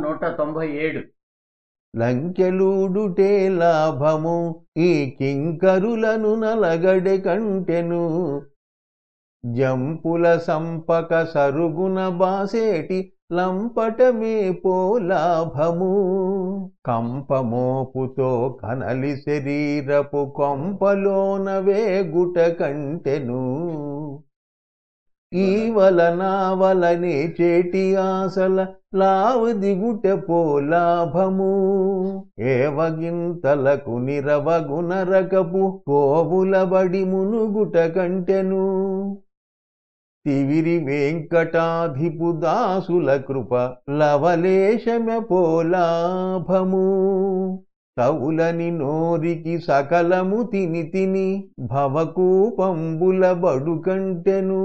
నూట తొంభై ఏడు. లంకెలూడుటే లాభము ఈ కింకరులను నలగడె కంటెను. జంపుల సంపక సరుగున బాసేటి లంపటమే పో లాభము. కంపమోపుతో కనలి శరీరపు కొంపలోన వేగుట కంటెను. ఈ వలన వలనే చేటి ఆశల లావు దిగుట పో లాభము. ఏవగింతలకు నిరవగునరకపు కోవుల బడి మునుగుట కంటెను. తివిరి వెంకటాధిపు దాసుల కృప లవలేశమె పోలాభము తవులని నోరికి సకలము తిని తిని భవకూపంబుల బడు కంటెను.